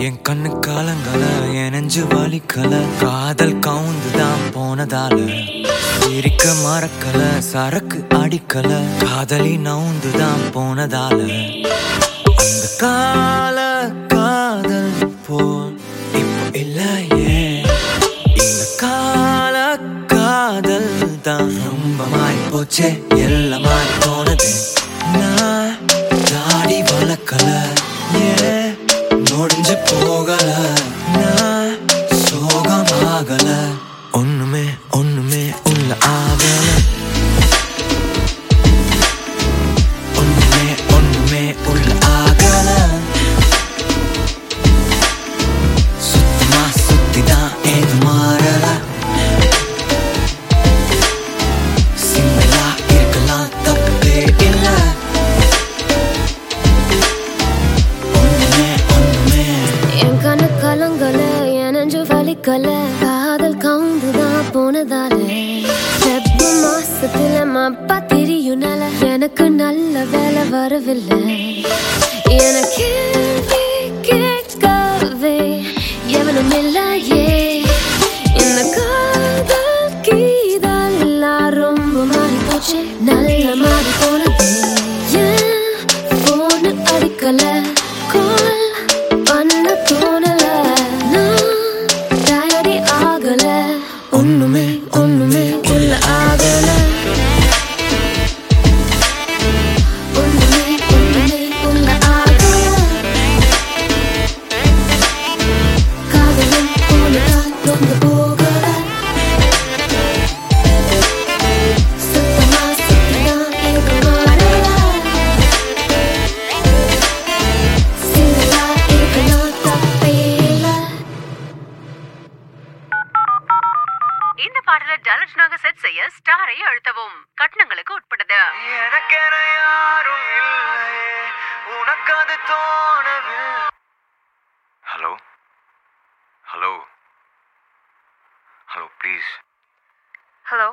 என் கண்ணு காலங்கல என் நெஞ்சு வலிக்கல. காதல் கவுந்துதான் போனதால. இருக்க மறக்கல சரக்கு அடிக்கல. காதலி நவுந்துதான் போனதால. அந்த கால காதல் போல் இப்போ இல்லையே. இந்த கால காதல் தான் ரொம்ப மாறி போச்சே எல்லாம் மாறி போனது கண்ணு கலங்கல எனஞ்சு வலிக்கல. காதல் கவுந்துதான் போனதால. செப்பு மாசத்துல மப்பா திரியும் நில. எனக்கு நல்ல வேலை வரவில்லை. எனக்கு கேட்கவே எவனும் இல்லையே. இந்த காதல் கீதெல்லாம் ரொம்ப மாறி போச்சு நல்ல மாறி போன பாடல டலட்னாக செட் செய்ய ஸ்டாரை அழுத்தவும். கட்டணங்களுக்கு உட்பட்டது. எனக்கென யாரும் இல்லையே உனக்கு அது தோணவில்லை. Hello hello hello please hello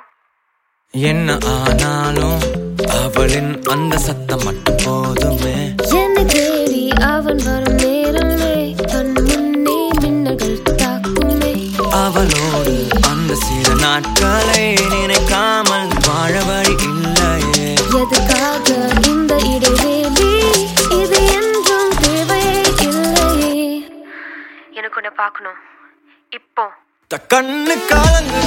என்ன ஆனாலும் அவளின் அந்த சத்தம் மட்டும் அந்த சில நாட்களை நினைக்காமல் வாழ வழி இல்லையே. எதுக்காக இந்த இடைவேளி? இது என்றும் தேவையே இல்லையே. எனக்கு உன்னை பார்க்கணும். இப்போ. த கண்ணு காலங்களே